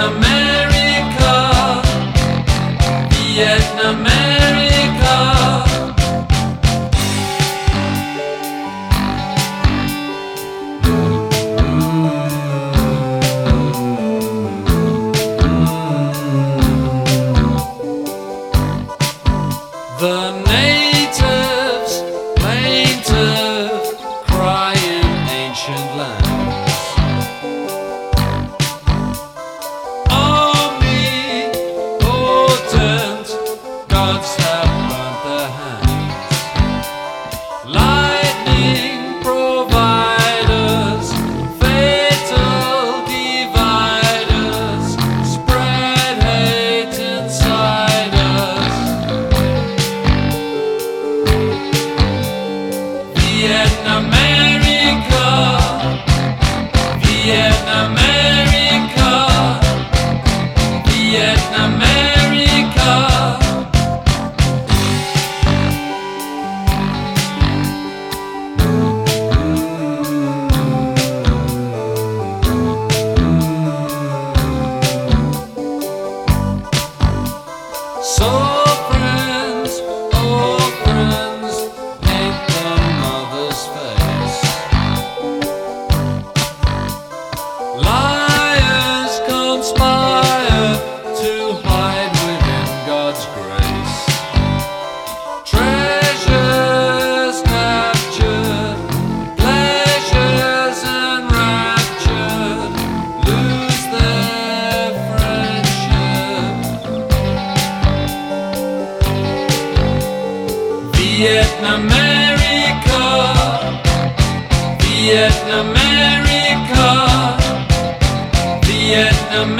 a man. what's. Vietnam America, Vietnam America, Vietnam